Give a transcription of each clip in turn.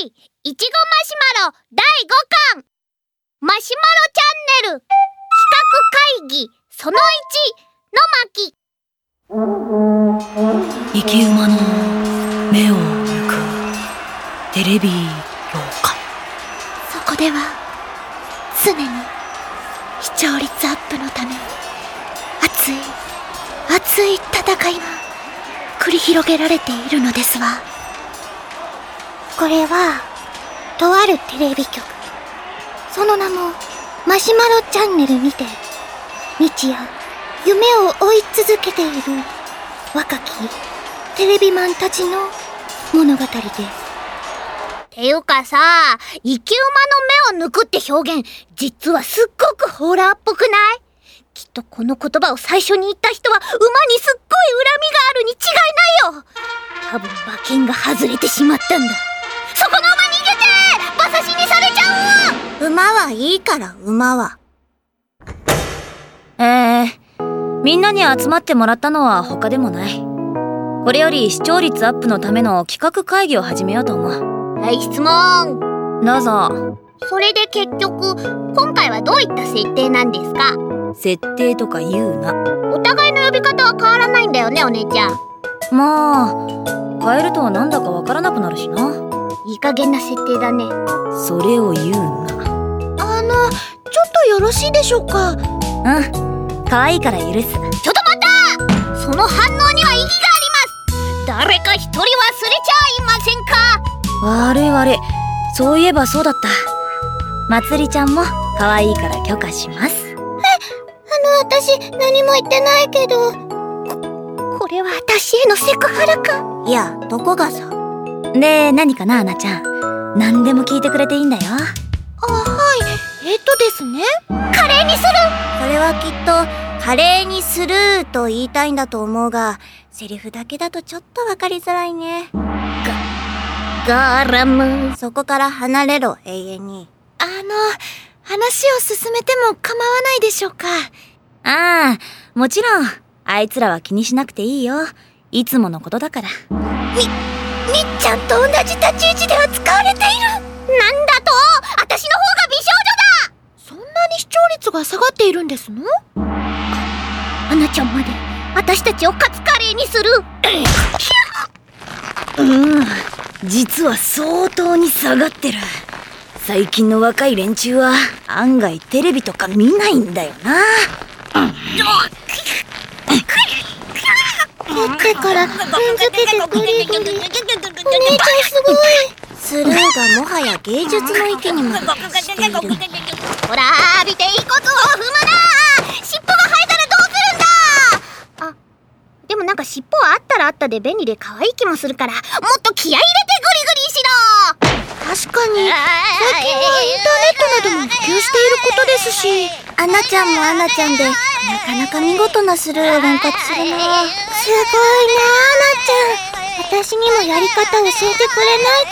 いちごマシュマロ第5巻。マシュマロチャンネル。企画会議その1の巻。生き馬の目を抜くテレビ業界そこでは常に視聴率アップのため熱い熱い戦いが繰り広げられているのですわこれはとあるテレビ局。その名もマシュマロチャンネルにて日夜夢を追い続けている若きテレビマンたちの物語です。ていうかさ、生き馬の目を抜くって表現、実はすっごくホラーっぽくない？きっとこの言葉を最初に言った人は馬にすっごい恨みがあるに違いないよ。多分馬券が外れてしまったんだ。馬はいいから馬は。えー、みんなに集まってもらったのは他でもない。これより視聴率アップのための企画会議を始めようと思う。はい質問。どうぞ。それで結局今回はどういった設定なんですか？設定とか言うな。お互いの呼び方は変わらないんだよねお姉ちゃん。まあ変えるとなんだかわからなくなるしな。いい加減な設定だね。それを言うなちょっとよろしいでしょうか？うん。可愛いから許す。ちょっと待った！その反応には意義があります！誰か一人忘れちゃいませんか？悪い悪い。そういえばそうだった。まつりちゃんも可愛いから許可します。あの私何も言ってないけど。ここれは私へのセクハラか？いやどこがさ。で何かなアナちゃん。何でも聞いてくれていいんだよ。あはいえっとですね。カレーにする。それはきっとカレーにすると言いたいんだと思うがセリフだけだとちょっとわかりづらいね。ガガーラムそこから離れろ永遠に。あの話を進めても構わないでしょうか。ああもちろん。あいつらは気にしなくていいよ。いつものことだから。みみっちゃんと同じ立ち位置で扱われている。なんだと私の方が美少女だそんなに視聴率が下がっているんですのアナちゃんまで私たちをカツカレーにするうん実は相当に下がってる最近の若い連中は案外テレビとか見ないんだよな取ってから踏んづけてグリグリお姉ちゃんすごいスルーがもはや芸術の域にまで達しているほら見ていいことを踏むな尻尾が生えたらどうするんだあでもなんか尻尾はあったらあったで便利で可愛い気もするからもっと気合い入れてグリグリしろ確かに最近はインターネットなども普及していることですしアナちゃんもアナちゃんでなかなか見事なスルーを連発するなすごいなアナちゃん私にもやり方教えてくれないか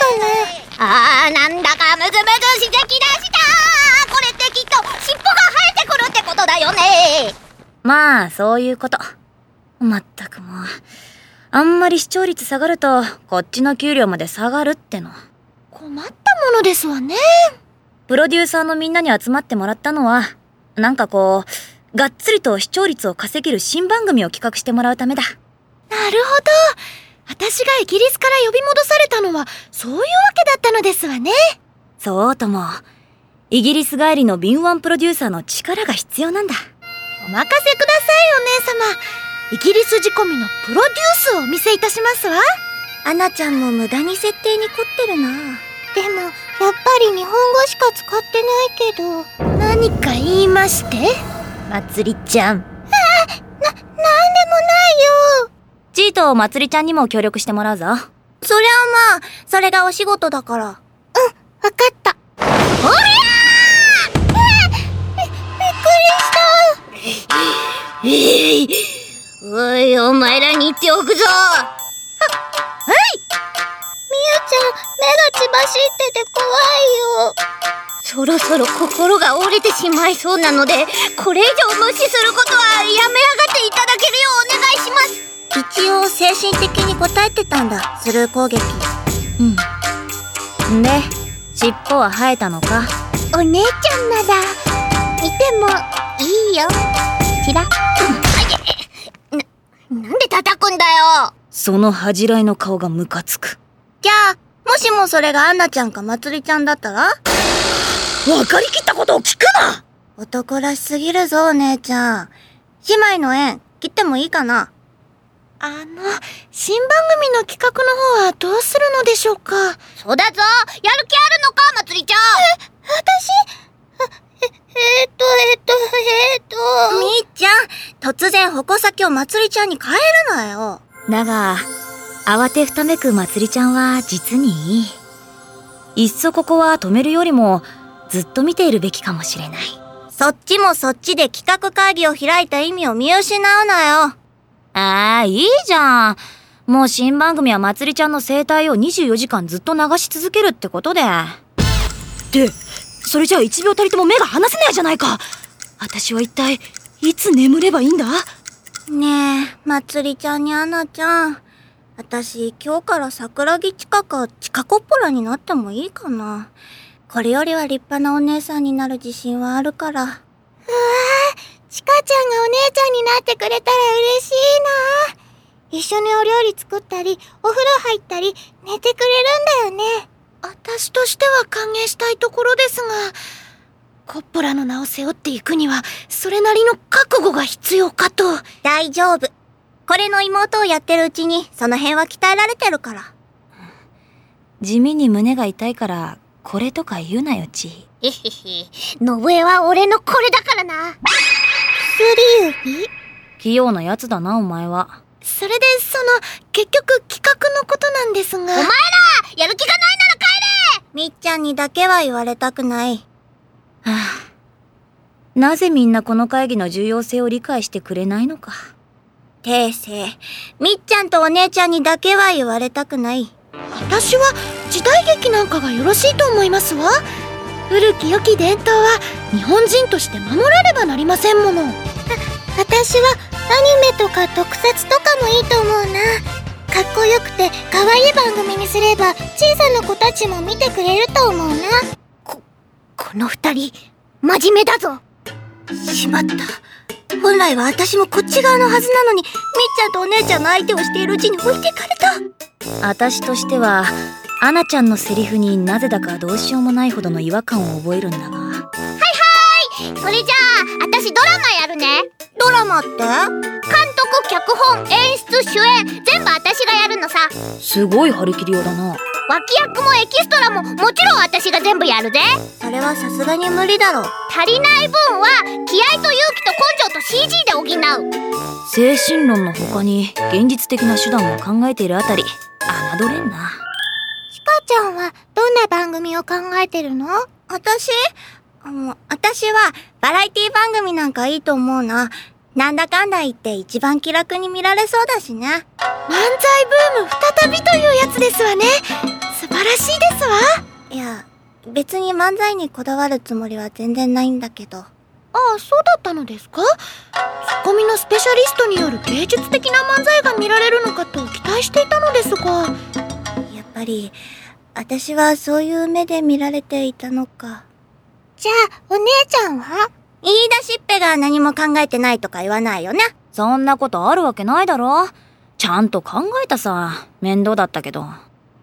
なあーなんだかムズムズしてきだした。これってきっと尻尾が生えてくるってことだよね。まあそういうこと。まったくもうあんまり視聴率下がるとこっちの給料まで下がるっての。困ったものですわね。プロデューサーのみんなに集まってもらったのはなんかこうがっつりと視聴率を稼げる新番組を企画してもらうためだ。なるほど私がイギリスから呼び戻されたのはそういうわけだったのですわね。そうとも。イギリス帰りの敏腕プロデューサーの力が必要なんだ。お任せくださいお姉様。イギリス仕込みのプロデュースをお見せいたしますわ。アナちゃんも無駄に設定に凝ってるな。でもやっぱり日本語しか使ってないけど何か言いまして？まつりちゃん。ああな、なんでもないよチーとまつりちゃんにも協力してもらうぞ。そりゃまあそれがお仕事だから。うんわかった。おりゃーびびっくりした。えいおいお前らに言っておくぞ。ははいみゆちゃん目が血走ってて怖いよ。そろそろ心が折れてしまいそうなのでこれ以上無視することはやめやが一応精神的に応えてたんだ。スルー攻撃。うん。で尻尾は生えたのか。お姉ちゃんならいてもいいよ。ちらななんで叩くんだよ。その恥じらいの顔がムカつく。じゃあ、もしもそれがアンナちゃんかまつりちゃんだったら？分かりきったことを聞くな！男らしすぎるぞ、お姉ちゃん。姉妹の縁、切ってもいいかな？あの新番組の企画の方はどうするのでしょうか？そうだぞ。やる気あるのか、まつりちゃん。え、私？え、えー、っと、えー、っと、えー、っと。みーちゃん、突然矛先をまつりちゃんに変えるなよ。だが慌てふためくまつりちゃんは実にいい。いっそここは止めるよりもずっと見ているべきかもしれない。そっちもそっちで企画会議を開いた意味を見失うなよ。ああいいじゃんもう新番組はまつりちゃんの生態を24時間ずっと流し続けるってことでってそれじゃあ1秒たりとも目が離せないじゃないか私は一体いつ眠ればいいんだ？ねえ、まつりちゃんにアナちゃん。私、今日から桜木地下か地下コッポラになってもいいかな。これよりは立派なお姉さんになる自信はあるから。うわちかちゃんがお姉ちゃんになってくれたら嬉しいな一緒にお料理作ったり、お風呂入ったり、寝てくれるんだよね。私としては歓迎したいところですが、コッポラの名を背負っていくには、それなりの覚悟が必要かと。大丈夫。これの妹をやってるうちに、その辺は鍛えられてるから。地味に胸が痛いからこれとか言うなよちへへへ。ノブエは俺のこれだからな。薬指器用なやつだなお前はそれで、その、結局企画のことなんですが。お前らやる気がないなら帰れみっちゃんにだけは言われたくない。はあなぜみんなこの会議の重要性を理解してくれないのか訂正。みっちゃんとお姉ちゃんにだけは言われたくない。私は時代劇なんかがよろしいと思いますわ。古き良き伝統は日本人として守らねばなりませんもの。私はアニメとか特撮とかもいいと思うな。かっこよくて可愛い番組にすれば小さな子たちも見てくれると思うな。こ、この二人、真面目だぞ。しまった。本来は私もこっち側のはずなのに、みっちゃんとお姉ちゃんの相手をしているうちに置いてかれた。私としてはアナちゃんのセリフになぜだかどうしようもないほどの違和感を覚えるんだがそれじゃあ、私ドラマやるね。ドラマって？監督、脚本、演出、主演、全部私がやるのさ。すごい張り切りようだな脇役もエキストラももちろん私が全部やるぜ。それはさすがに無理だろう。足りない分は気合と勇気と根性と CG で補う。精神論の他に現実的な手段を考えているあたり侮れんなちゃんはどんな番組を考えてるの？私？あの、私はバラエティ番組なんかいいと思うな。なんだかんだ言って一番気楽に見られそうだしね。漫才ブーム再びというやつですわね。素晴らしいですわ。いや、別に漫才にこだわるつもりは全然ないんだけど。ああ、そうだったのですか？ツッコミのスペシャリストによる芸術的な漫才が見られるのかと期待していたのですが。やっぱり、私はそういう目で見られていたのか。じゃあ、お姉ちゃんは？言い出しっぺが何も考えてないとか言わないよね。そんなことあるわけないだろ。ちゃんと考えたさ。面倒だったけど。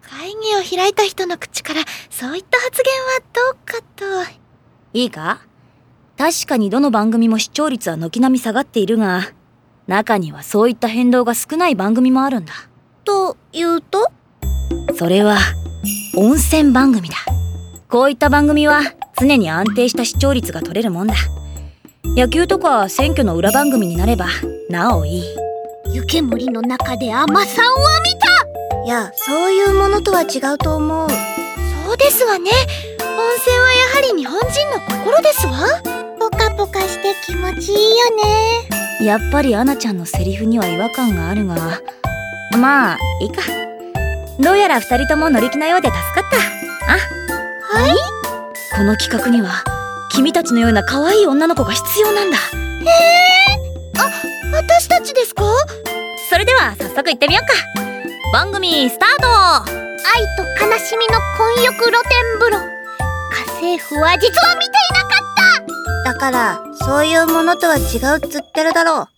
会議を開いた人の口からそういった発言はどうかと。いいか？確かにどの番組も視聴率は軒並み下がっているが中にはそういった変動が少ない番組もあるんだ。というと？それは温泉番組だこういった番組は常に安定した視聴率が取れるもんだ野球とか選挙の裏番組になればなおいい湯煙の中で甘さんは見たいや、そういうものとは違うと思う。そうですわね。温泉はやはり日本人の心ですわ。ポカポカして気持ちいいよね。やっぱりアナちゃんのセリフには違和感があるがまあいいかどうやら二人とも乗り気なようで助かった。あはい？この企画には君たちのような可愛い女の子が必要なんだ。私たちですか？それでは早速行ってみようか。番組スタート。愛と悲しみの混浴露天風呂。家政婦は実は見ていなかった。だから、そういうものとは違うっつってるだろう。